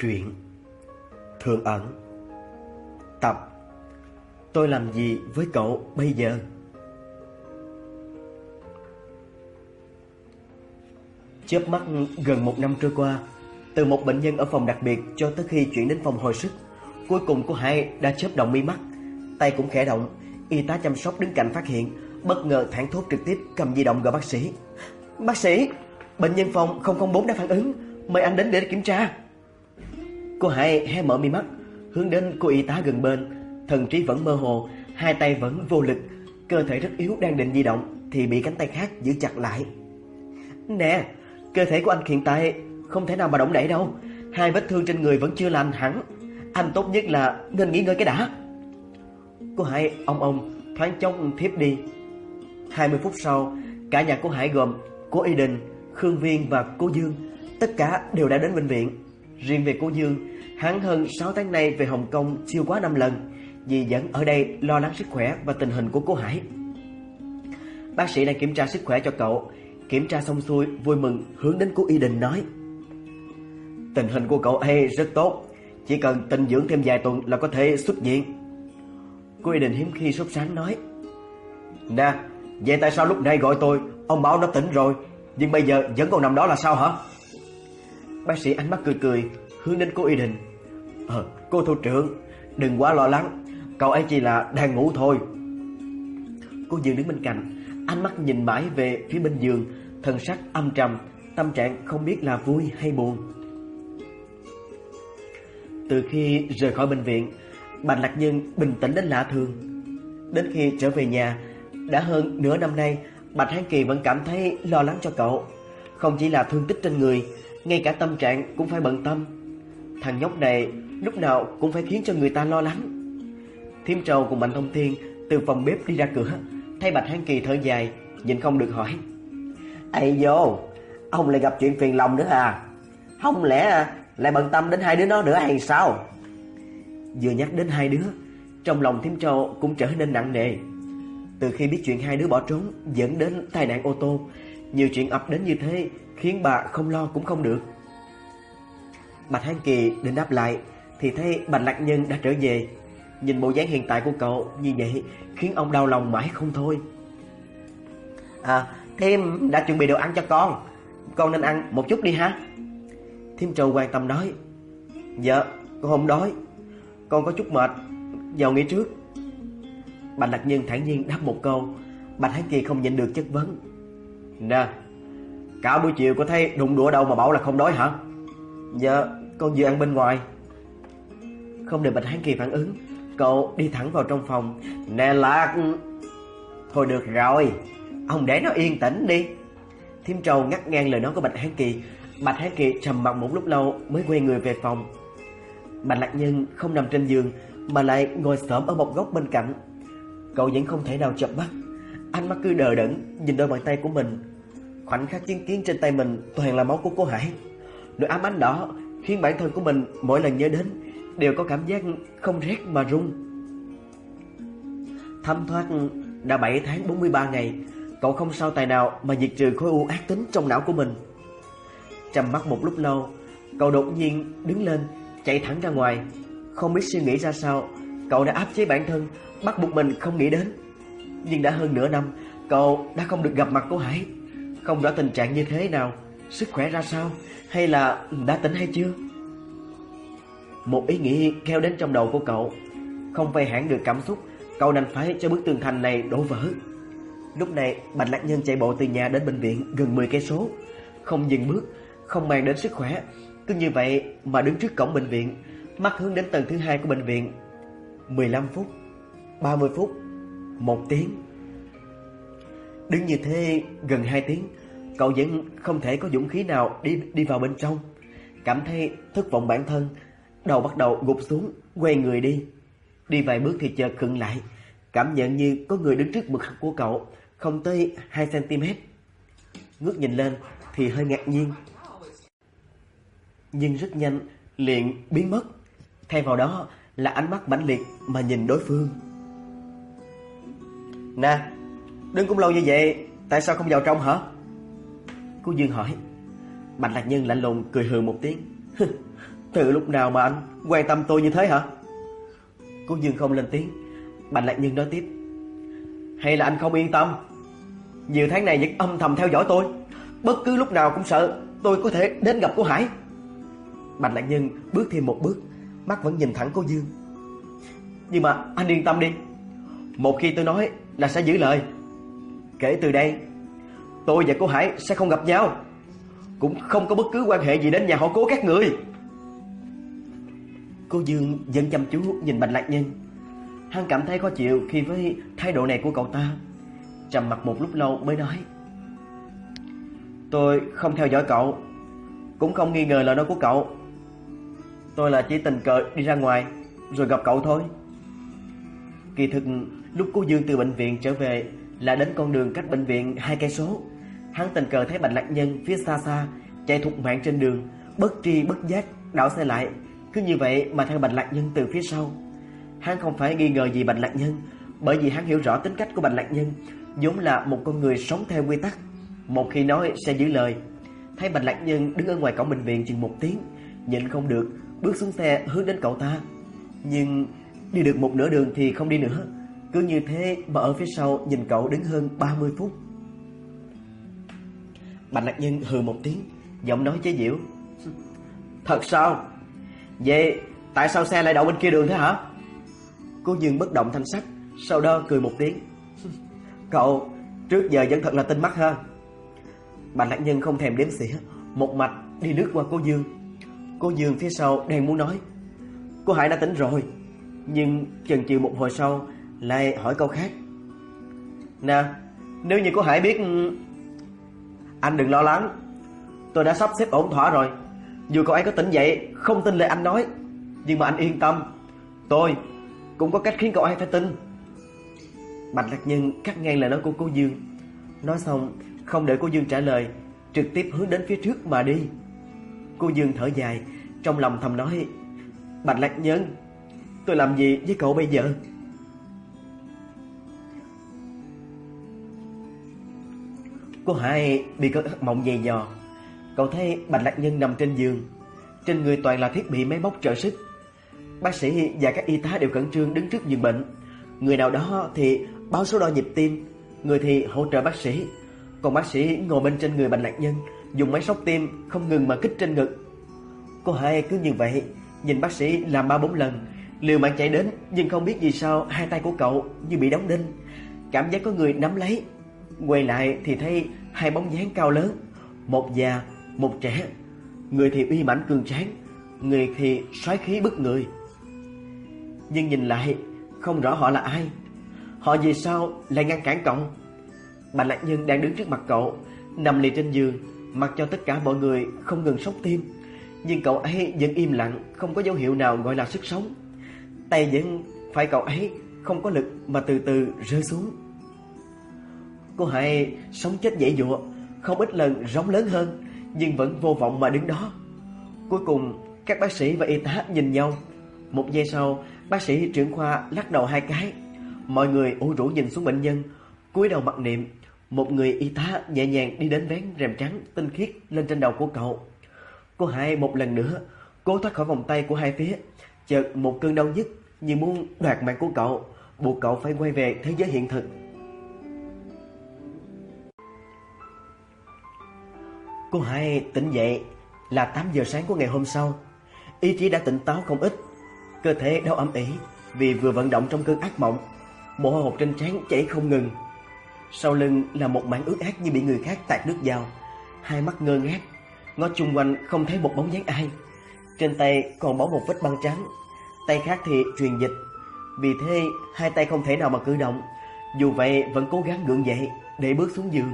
Truyện Thường ẩn. Tập. Tôi làm gì với cậu bây giờ? Chớp mắt gần một năm trôi qua, Từ một bệnh nhân ở phòng đặc biệt cho tới khi chuyển đến phòng hồi sức, Cuối cùng cô Hải đã chớp động mi mắt, Tay cũng khẽ động, Y tá chăm sóc đứng cạnh phát hiện, Bất ngờ thẳng thốt trực tiếp cầm di động gọi bác sĩ. Bác sĩ, Bệnh nhân phòng 004 đã phản ứng, Mời anh đến để kiểm tra. Cô Hải hé mở mi mắt Hướng đến cô y tá gần bên. Thần trí vẫn mơ hồ Hai tay vẫn vô lực. Cơ thể rất yếu đang định di động Thì bị cánh tay khác giữ chặt lại. Nè Cơ thể của anh hiện tại Không thể nào mà động đậy đâu. Hai vết thương trên người vẫn chưa lành hẳn. Anh tốt nhất là nên nghỉ ngơi cái đã. Cô Hải ông ông thoáng chốc thiếp đi. 20 phút sau Cả nhà cô Hải gồm Cô Y Đình, Khương Viên và cô Dương Tất cả đều đã đến bệnh viện. Riêng về cô Dương Hắn hơn 6 tháng nay về Hồng Kông chưa quá 5 lần, Vì vẫn ở đây lo lắng sức khỏe và tình hình của cô Hải. Bác sĩ đang kiểm tra sức khỏe cho cậu. Kiểm tra xong xuôi, vui mừng, hướng đến cô Y Đình nói. Tình hình của cậu ấy rất tốt, Chỉ cần tinh dưỡng thêm vài tuần là có thể xuất viện. Cô Y Đình hiếm khi sốt sáng nói. Nè, Vậy tại sao lúc nãy gọi tôi, Ông bảo nó tỉnh rồi, Nhưng bây giờ vẫn còn nằm đó là sao hả? Bác sĩ ánh mắt cười cười, Hướng đến cô Y Đình Ờ cô thủ trưởng, Đừng quá lo lắng, Cậu ấy chỉ là đang ngủ thôi. Cô Dương đứng bên cạnh, Ánh mắt nhìn mãi về phía bên giường, Thần sắc âm trầm, Tâm trạng không biết là vui hay buồn. Từ khi rời khỏi bệnh viện, Bạch Lạc Nhân bình tĩnh đến lạ thường. Đến khi trở về nhà, Đã hơn nửa năm nay, Bạch Hán Kỳ vẫn cảm thấy lo lắng cho cậu. Không chỉ là thương tích trên người ngay cả tâm trạng cũng phải bận tâm. Thằng nhóc này lúc nào cũng phải khiến cho người ta lo lắng. Thiêm trầu cùng Mạnh Thông Thiên Từ phòng bếp đi ra cửa Thấy Bạch Hán Kỳ thở dài Nhìn không được hỏi. Ây vô Ông lại gặp chuyện phiền lòng nữa à? Không lẽ lại bận tâm đến hai đứa nó nữa hay sao? Vừa nhắc đến hai đứa Trong lòng Thiêm trầu cũng trở nên nặng nề. Từ khi biết chuyện hai đứa bỏ trốn dẫn đến tai nạn ô tô, nhiều chuyện ập đến như thế khiến bà không lo cũng không được. Bạch Hán Kỳ định đáp lại thì thấy Bạch Lạc Nhân đã trở về. Nhìn bộ dáng hiện tại của cậu như vậy khiến ông đau lòng mãi không thôi. À, Thêm đã chuẩn bị đồ ăn cho con. Con nên ăn một chút đi ha. Thêm Trầu quan tâm nói. Dạ, con không đói. Con có chút mệt, vào nghỉ trước. Bạch Lạc Nhân thản nhiên đáp một câu Bạch Hán Kỳ không nhịn được chất vấn Nè Cả buổi chiều có thấy đụng đũa đâu mà bảo là không đói hả? Dạ con vừa ăn bên ngoài. Không để Bạch Hán Kỳ phản ứng, Cậu đi thẳng vào trong phòng. Nè Lạc! Thôi được rồi, Ông để nó yên tĩnh đi. Thiêm Trầu ngắt ngang lời nói của Bạch Hán Kỳ. Bạch Hán Kỳ trầm mặc một lúc lâu Mới quay người về phòng. Bạch Lạc Nhân không nằm trên giường, Mà lại ngồi xổm ở một góc bên cạnh. Cậu vẫn không thể nào chập mắt. Ánh mắt cứ đờ đẫn, Nhìn đôi bàn tay của mình. Khoảnh khắc chứng kiến trên tay mình toàn là máu của cô Hải. Nỗi ám ảnh đó Khiến bản thân của mình mỗi lần nhớ đến Đều có cảm giác không rét mà run. Thâm thoát đã 7 tháng 43 ngày, Cậu không sao tài nào mà diệt trừ khối u ác tính trong não của mình. Trầm mắt một lúc lâu, Cậu đột nhiên đứng lên, Chạy thẳng ra ngoài. Không biết suy nghĩ ra sao, Cậu đã áp chế bản thân, Bắt buộc mình không nghĩ đến. Nhưng đã hơn nửa năm, Cậu đã không được gặp mặt cô Hải. Không rõ tình trạng như thế nào. Sức khỏe ra sao? Hay là đã tỉnh hay chưa? Một ý nghĩ kéo đến trong đầu của cậu. Không vây hãn được cảm xúc, Cậu đành phải cho bức tường thành này đổ vỡ. Lúc này, Bạch Lạc Nhân chạy bộ từ nhà đến bệnh viện gần 10 cây số. Không dừng bước, Không mang đến sức khỏe. Cứ như vậy mà đứng trước cổng bệnh viện, Mắt hướng đến tầng thứ hai của bệnh viện. 15 phút 30 phút, một tiếng. Đứng như thế gần 2 tiếng, Cậu vẫn không thể có dũng khí nào đi đi vào bên trong. Cảm thấy thất vọng bản thân, Đầu bắt đầu gục xuống, Quay người đi. Đi vài bước thì chợt khựng lại, Cảm nhận như có người đứng trước mặt của cậu, Không tới 2cm Ngước nhìn lên thì hơi ngạc nhiên. Nhưng rất nhanh, liền biến mất. Thay vào đó là ánh mắt mãnh liệt mà nhìn đối phương. Na Đứng cũng lâu như vậy Tại sao không vào trong hả Cô Dương hỏi Bạch Lạc Nhân lạnh lùng cười hừ một tiếng Từ lúc nào mà anh quan tâm tôi như thế hả? Cô Dương không lên tiếng. Bạch Lạc Nhân nói tiếp. Hay là anh không yên tâm? Nhiều tháng này vẫn âm thầm theo dõi tôi. Bất cứ lúc nào cũng sợ tôi có thể đến gặp cô Hải. Bạch Lạc Nhân bước thêm một bước, mắt vẫn nhìn thẳng cô Dương. Nhưng mà anh yên tâm đi. Một khi tôi nói là sẽ giữ lời. Kể từ đây, tôi và cô Hải sẽ không gặp nhau. Cũng không có bất cứ quan hệ gì đến nhà họ cố các người. Cô Dương vẫn chăm chú nhìn Bạch Lạc Nhân. Hắn cảm thấy khó chịu khi với thái độ này của cậu ta. Trầm mặt một lúc lâu mới nói. Tôi không theo dõi cậu, cũng không nghi ngờ lời nói của cậu. Tôi là chỉ tình cờ đi ra ngoài rồi gặp cậu thôi. Kỳ thực lúc cô Dương từ bệnh viện trở về là đến con đường cách bệnh viện hai cây số. Hắn tình cờ thấy Bạch Lạc Nhân phía xa xa chạy thục mạng trên đường, bất tri bất giác đảo xe lại, cứ như vậy mà theo Bạch Lạc Nhân từ phía sau. Hắn không phải nghi ngờ gì Bạch Lạc Nhân, bởi vì hắn hiểu rõ tính cách của Bạch Lạc Nhân, vốn là một con người sống theo quy tắc, một khi nói sẽ giữ lời. Thấy Bạch Lạc Nhân đứng ở ngoài cổng bệnh viện chừng một tiếng, nhịn không được, bước xuống xe hướng đến cậu ta. Nhưng đi được một nửa đường thì không đi nữa, cứ như thế mà ở phía sau nhìn cậu đứng hơn 30 phút. Bạch Lạc Nhân hừ một tiếng, giọng nói chế giễu. Thật sao? Vậy tại sao xe lại đậu bên kia đường thế hả? Cô Dương bất động thanh sắc, sau đó cười một tiếng. Cậu trước giờ vẫn thật là tinh mắt ha. Bạch Lạc Nhân không thèm đếm xỉa, một mạch đi lướt qua cô Dương. Cô Dương phía sau đang muốn nói. Cô Hải đã tỉnh rồi, nhưng chần chừ một hồi sau lại hỏi câu khác. Nè, nếu như cô Hải biết ừ, anh đừng lo lắng, tôi đã sắp xếp ổn thỏa rồi. Dù cậu ấy có tỉnh dậy không tin lời anh nói, nhưng mà anh yên tâm, tôi cũng có cách khiến cậu ấy phải tin. Bạch Lạc Nhân cắt ngang lời nói của cô Dương. Nói xong, không đợi cô Dương trả lời, trực tiếp hướng đến phía trước mà đi. Cô Dương thở dài, trong lòng thầm nói: "Bạch Lạc Nhân, tôi làm gì với cậu bây giờ?" Cô Hải bị cơn ác mộng dày dò. Cậu thấy Bạch Lạc Nhân nằm trên giường, trên người toàn là thiết bị máy móc trợ sức. Bác sĩ và các y tá đều khẩn trương đứng trước giường bệnh. Người nào đó thì báo số đo nhịp tim, người thì hỗ trợ bác sĩ, còn bác sĩ ngồi bên trên người Bạch Lạc Nhân, dùng máy sóc tim không ngừng mà kích trên ngực. Cô hai cứ như vậy, nhìn bác sĩ làm ba bốn lần, liều mạng chạy đến, nhưng không biết vì sao hai tay của cậu như bị đóng đinh, cảm giác có người nắm lấy. Quay lại thì thấy hai bóng dáng cao lớn, một già, một trẻ, người thì uy mãnh cường tráng, người thì xoáy khí bức người. Nhưng nhìn lại, không rõ họ là ai. Họ vì sao lại ngăn cản cậu? Bạch Lạc Nhân đang đứng trước mặt cậu, nằm lì trên giường, mặc cho tất cả mọi người không ngừng sốc tim, nhưng cậu ấy vẫn im lặng, không có dấu hiệu nào gọi là sức sống. Tay vẫn phải cậu ấy không có lực mà từ từ rơi xuống. Cô Hải sống chết dễ dụa, không ít lần rống lớn hơn, nhưng vẫn vô vọng mà đứng đó. Cuối cùng, các bác sĩ và y tá nhìn nhau. Một giây sau, bác sĩ trưởng khoa lắc đầu hai cái. Mọi người ủ rũ nhìn xuống bệnh nhân, cúi đầu mặc niệm. Một người y tá nhẹ nhàng đi đến vén rèm trắng tinh khiết lên trên đầu của cậu. Cô Hải một lần nữa cố thoát khỏi vòng tay của hai phía, chợt một cơn đau nhức như muốn đoạt mạng của cậu, buộc cậu phải quay về thế giới hiện thực. Cô Hải tỉnh dậy là 8 giờ sáng của ngày hôm sau. Ý chí đã tỉnh táo không ít, cơ thể đau âm ỉ vì vừa vận động trong cơn ác mộng. Mồ hôi hột trên trán chảy không ngừng. Sau lưng là một mảng ướt át như bị người khác tạt nước vào. Hai mắt ngơ ngác, ngó chung quanh không thấy một bóng dáng ai. Trên tay còn bó một vết băng trắng, tay khác thì truyền dịch. Vì thế hai tay không thể nào mà cử động. Dù vậy vẫn cố gắng gượng dậy để bước xuống giường.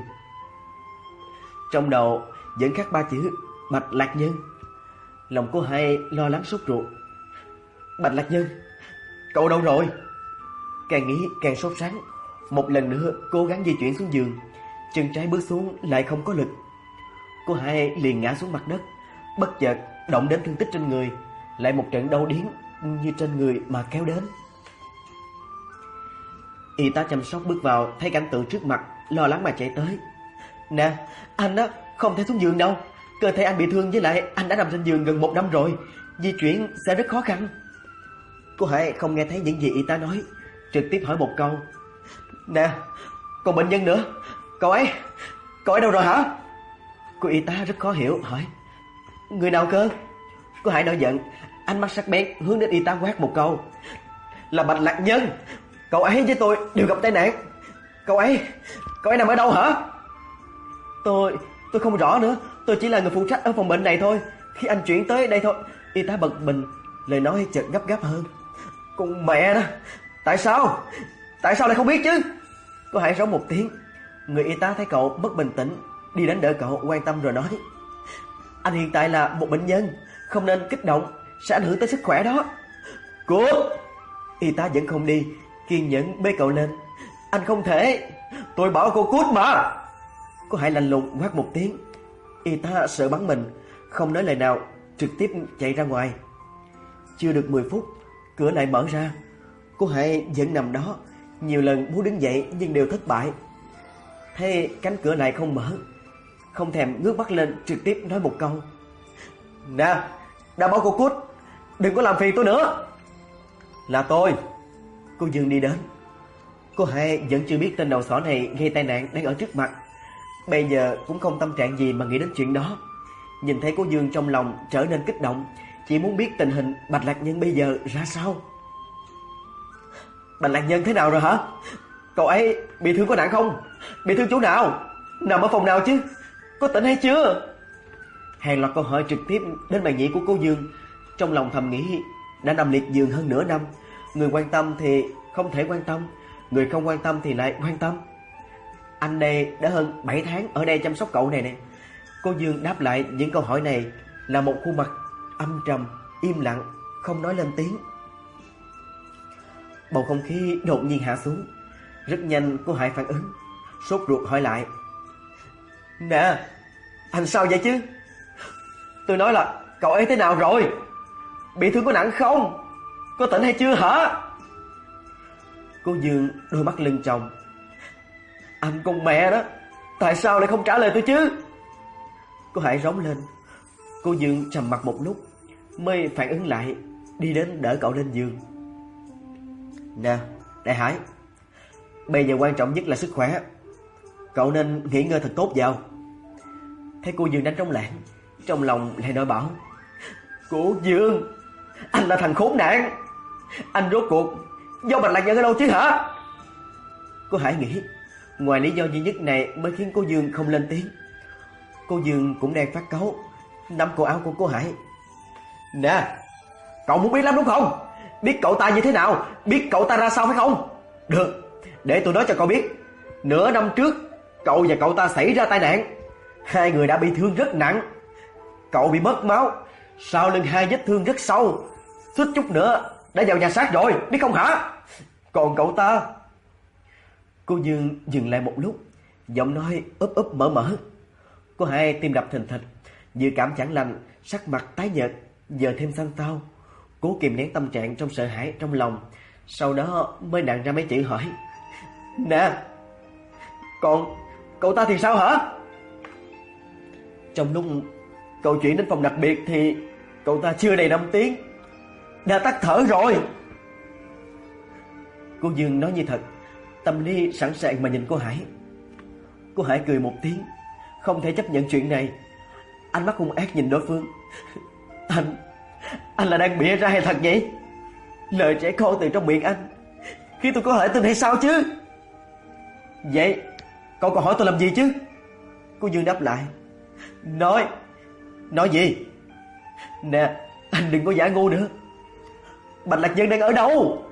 Trong đầu vẫn khắc ba chữ Bạch Lạc Nhân. Lòng cô hai lo lắng sốt ruột. Bạch Lạc Nhân, cậu đâu rồi? Càng nghĩ càng sốt sắng, một lần nữa cố gắng di chuyển xuống giường, chân trái bước xuống lại không có lực. Cô hai liền ngã xuống mặt đất, bất chợt động đến thương tích trên người, lại một trận đau điếng như trên người mà kéo đến. Y tá chăm sóc bước vào, thấy cảnh tượng trước mặt, lo lắng mà chạy tới. "Nè, anh á, không thể xuống giường đâu, Cơ thể anh bị thương với lại anh đã nằm trên giường gần một năm rồi, di chuyển sẽ rất khó khăn. Cô Hải không nghe thấy những gì y tá nói, trực tiếp hỏi một câu. Nè, còn bệnh nhân nữa, cậu ấy, cậu ấy đâu rồi hả? Cô y tá rất khó hiểu hỏi. Người nào cơ? Cô Hải nổi giận, ánh mắt sắc bén hướng đến y tá quát một câu. Là Bạch Lạc Nhân, cậu ấy với tôi đều gặp tai nạn. Cậu ấy, cậu ấy nằm ở đâu hả? Tôi, tôi không rõ nữa, tôi chỉ là người phụ trách ở phòng bệnh này thôi. Khi anh chuyển tới đây thôi, y tá bật mình, lời nói chợt gấp gáp hơn. Con mẹ đó, tại sao? Tại sao lại không biết chứ? Cô hãy rống một tiếng. Người y tá thấy cậu mất bình tĩnh, đi đến đỡ cậu quan tâm rồi nói: "Anh hiện tại là một bệnh nhân, không nên kích động, sẽ ảnh hưởng tới sức khỏe đó." Cút! Y tá vẫn không đi, kiên nhẫn bế cậu lên. "Anh không thể, tôi bảo cô cút mà." Cô Hải lạnh lùng quát một tiếng. Y tá sợ bắn mình, không nói lời nào, trực tiếp chạy ra ngoài. Chưa được 10 phút, cửa lại mở ra. Cô Hải vẫn nằm đó, nhiều lần muốn đứng dậy nhưng đều thất bại. Thế cánh cửa lại không mở, không thèm ngước mắt lên trực tiếp nói một câu. Nè, đã bảo cô cút, đừng có làm phiền tôi nữa. Là tôi. Cô Dương đi đến. Cô Hải vẫn chưa biết tên đầu sỏ này gây tai nạn đang ở trước mặt. Bây giờ cũng không tâm trạng gì mà nghĩ đến chuyện đó. Nhìn thấy cô Dương trong lòng trở nên kích động, chỉ muốn biết tình hình Bạch Lạc Nhân bây giờ ra sao. Bạch Lạc Nhân thế nào rồi hả? Cậu ấy bị thương có nặng không? Bị thương chỗ nào? Nằm ở phòng nào chứ? Có tỉnh hay chưa? Hàng loạt câu hỏi trực tiếp đến bài nhĩ của cô Dương. Trong lòng thầm nghĩ, đã nằm liệt giường hơn nửa năm. Người quan tâm thì không thể quan tâm, người không quan tâm thì lại quan tâm. Anh đây đã hơn 7 tháng ở đây chăm sóc cậu này nè. Cô Dương đáp lại những câu hỏi này là một khuôn mặt âm trầm, im lặng, không nói lên tiếng. Bầu không khí đột nhiên hạ xuống. Rất nhanh cô Hải phản ứng, sốt ruột hỏi lại. Nè, anh sao vậy chứ? Tôi nói là cậu ấy thế nào rồi? Bị thương có nặng không? Có tỉnh hay chưa hả? Cô Dương đôi mắt lưng tròng. Anh con mẹ đó, tại sao lại không trả lời tôi chứ? Cô Hải rống lên. Cô Dương trầm mặt một lúc, mới phản ứng lại, đi đến đỡ cậu lên giường. Nè, Đại Hải, bây giờ quan trọng nhất là sức khỏe. Cậu nên nghỉ ngơi thật tốt vào. Thấy cô Dương đánh trống lãng, trong lòng lại nói bảo. Cô Dương, anh là thằng khốn nạn. Anh rốt cuộc do Bạch Lạc Nhân ở đâu chứ hả? Cô Hải nghĩ, ngoài lý do duy nhất này mới khiến cô Dương không lên tiếng. Cô Dương cũng đang phát cáu, nắm cổ áo của cô Hải. Nè, cậu muốn biết lắm đúng không? Biết cậu ta như thế nào? Biết cậu ta ra sao phải không? Được để tôi nói cho cậu biết. Nửa năm trước Cậu và cậu ta xảy ra tai nạn. Hai người đã bị thương rất nặng. Cậu bị mất máu. Sau lưng hai vết thương rất sâu. Suýt chút nữa đã vào nhà xác rồi Biết không hả? Còn cậu ta Cô Dương dừng lại một lúc, Giọng nói ấp ấp mở mở. Cô hai tim đập thình thịch, Dự cảm chẳng lành, Sắc mặt tái nhợt, Giờ thêm xanh tao. Cố kìm nén tâm trạng trong sợ hãi trong lòng, Sau đó mới nặng ra mấy chữ hỏi. Nè, Còn cậu ta thì sao hả? Trong lúc Cậu chuyển đến phòng đặc biệt thì Cậu ta chưa đầy 5 tiếng, Đã tắt thở rồi. Cô Dương nói như thật Tâm lý sẵn sàng mà nhìn cô Hải. Cô Hải cười một tiếng, Không thể chấp nhận chuyện này. Ánh mắt hung ác nhìn đối phương. Anh anh là đang bịa ra hay thật vậy? Lời trẻ con từ trong miệng anh. Khi tôi có hỏi tin hay sao chứ? Vậy, Cậu còn hỏi tôi làm gì chứ? Cô Dương đáp lại. Nói Nói gì? Nè, Anh đừng có giả ngu nữa. Bạch Lạc Dân đang ở đâu?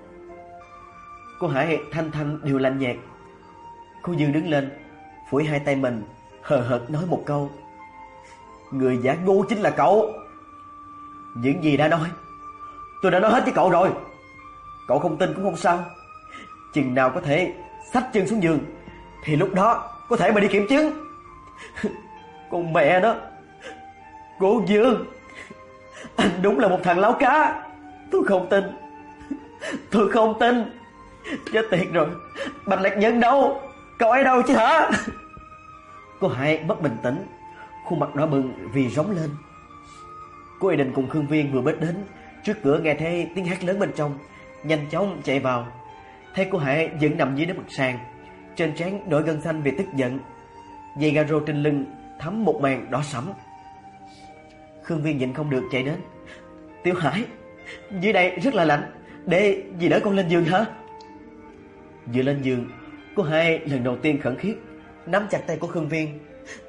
Cô Hải thanh thanh đều lạnh nhạt Cô Dương đứng lên, Phủi hai tay mình, Hờ hợt nói một câu. Người giả ngu chính là cậu. Những gì đã nói, Tôi đã nói hết với cậu rồi. Cậu không tin cũng không sao. Chừng nào có thể xách chân xuống giường, Thì lúc đó có thể mà đi kiểm chứng. Con mẹ nó, Cô Dương, Anh đúng là một thằng láo cá. Tôi không tin. Tôi không tin. Chết tiệt rồi Bạch Lạc Nhân đâu Cậu ấy đâu chứ hả Cô Hải mất bình tĩnh khuôn mặt đỏ bừng vì rống lên. Cô Y Đình cùng Khương Viên vừa bước đến, trước cửa nghe thấy tiếng hát lớn bên trong, nhanh chóng chạy vào. Thấy cô Hải vẫn nằm dưới đất mặt sàn, trên trán nổi gân xanh vì tức giận. Dây ga rô trên lưng thấm một màn đỏ sẫm. Khương Viên nhịn không được chạy đến. "Tiểu Hải, dưới đây rất là lạnh, để gì đỡ con lên giường hả?" Vừa lên giường, cô hai lần đầu tiên khẩn khiết nắm chặt tay của Khương Viên.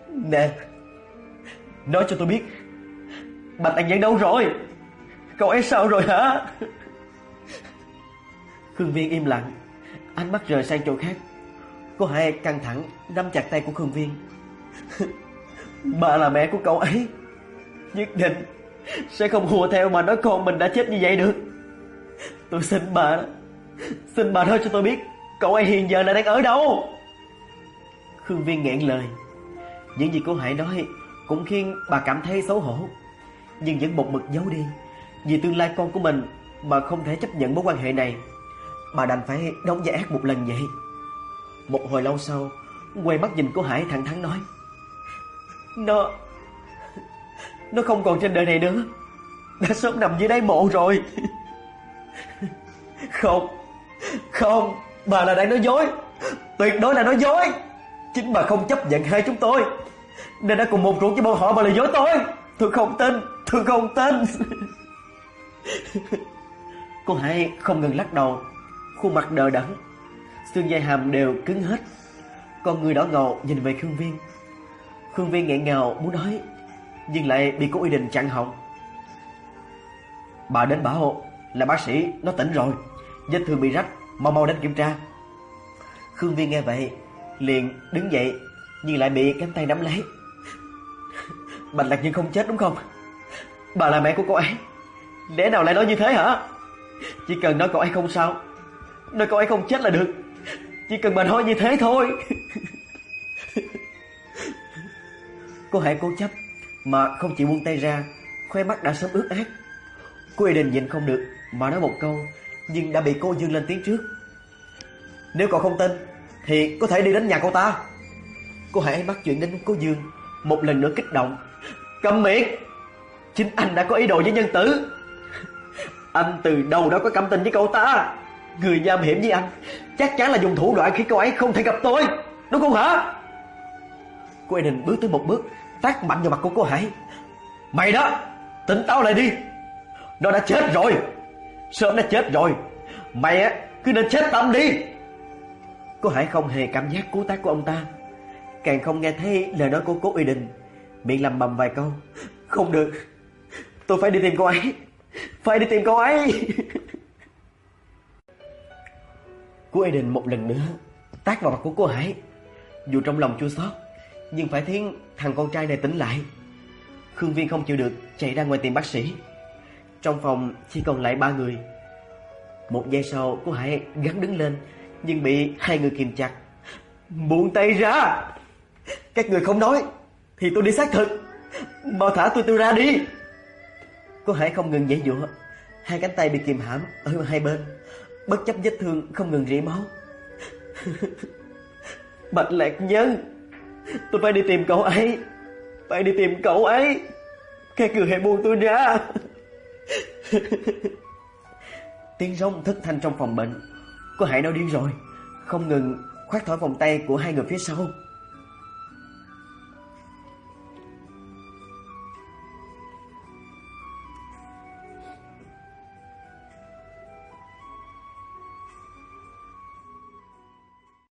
"Nè, nói cho tôi biết, Bạch Anh Nhân đâu rồi? Cậu ấy sao rồi hả?" Khương Viên im lặng, ánh mắt rời sang chỗ khác. Cô hai căng thẳng nắm chặt tay của Khương Viên. Bà là mẹ của cậu ấy, nhất định sẽ không hùa theo mà nói con mình đã chết như vậy được. Tôi xin bà, xin bà nói cho tôi biết cậu ấy hiện giờ là đang ở đâu. Khương Viên nghẹn lời. Những gì cô Hải nói cũng khiến bà cảm thấy xấu hổ, nhưng vẫn một mực giấu đi. Vì tương lai con của mình mà không thể chấp nhận mối quan hệ này, bà đành phải đóng vai ác một lần vậy. Một hồi lâu sau, quay mắt nhìn cô Hải thẳng thắn nói: "Nó nó không còn trên đời này nữa, đã sớm nằm dưới đáy mộ rồi." "Không, không, bà là đang nói dối, tuyệt đối là nói dối." Chính bà không chấp nhận hai chúng tôi. Nên đã cùng một ruột với bọn họ mà lừa dối tôi. Tôi không tin. Tôi không tin. Cô Hải không ngừng lắc đầu. Khuôn mặt đờ đẫn. Xương dây hàm đều cứng hết. Con người đỏ ngầu nhìn về Khương Viên. Khương Viên nghẹn ngào muốn nói Nhưng lại bị cô Y Đình chặn họng. Bà đến bảo là bác sĩ nó tỉnh rồi. Vết thương bị rách. Mau mau đến kiểm tra Khương Viên nghe vậy liền đứng dậy nhưng lại bị cánh tay nắm lấy. Bạch Lạc Nhân không chết đúng không? Bà là mẹ của cô ấy. Lẽ nào lại nói như thế hả? Chỉ cần nói cậu ấy không sao, nói cậu ấy không chết là được. Chỉ cần bà nói như thế thôi. cô hãy cố chấp mà không chịu buông tay ra, khoe mắt đã sớm ướt át. Cô Y Đình nhìn không được mà nói một câu, nhưng đã bị cô Dương lên tiếng trước. Nếu cậu không tin thì có thể đi đến nhà cô ta. Cô hãy bắt chuyện đến cô Dương, một lần nữa kích động. Cầm miệng. Chính anh đã có ý đồ với nhân tử. Anh từ đầu đã có cảm tình với cậu ta. Người nham hiểm với anh, chắc chắn là dùng thủ đoạn khi cô ấy không thể gặp tôi, đúng không hả? Cô Eden bước tới một bước, tát mạnh vào mặt của cô Hải. Mày đó, tỉnh táo lại đi. Nó đã chết rồi. Sớm đã chết rồi. Mày á cứ nên chết tâm đi. Cô Hải không hề cảm giác cú tác của ông ta, càng không nghe thấy lời nói của Cố Uy Đình, miệng lẩm bẩm vài câu, "Không được, tôi phải đi tìm cô ấy, phải đi tìm cô ấy." Cố Uy Đình một lần nữa tát vào mặt của cô Hải, dù trong lòng chua xót, nhưng phải khiến thằng con trai này tỉnh lại. Khương Viên không chịu được, chạy ra ngoài tìm bác sĩ. Trong phòng chỉ còn lại ba người. Một giây sau, cô Hải gắng đứng lên, nhưng bị hai người kìm chặt. Buông tay ra! Các người không nói, thì tôi đi xác thực. Mau thả tôi tôi ra đi! Cô Hải không ngừng dãy dụa hai cánh tay bị kìm hãm ở hai bên, bất chấp vết thương không ngừng rỉ máu. Bạch Lạc Nhân, tôi phải đi tìm cậu ấy, phải đi tìm cậu ấy. Các người hãy buông tôi ra. Tiếng rống thất thanh trong phòng bệnh. Cô Hải đâu điên rồi. Không ngừng khoát thổi vòng tay của hai người phía sau.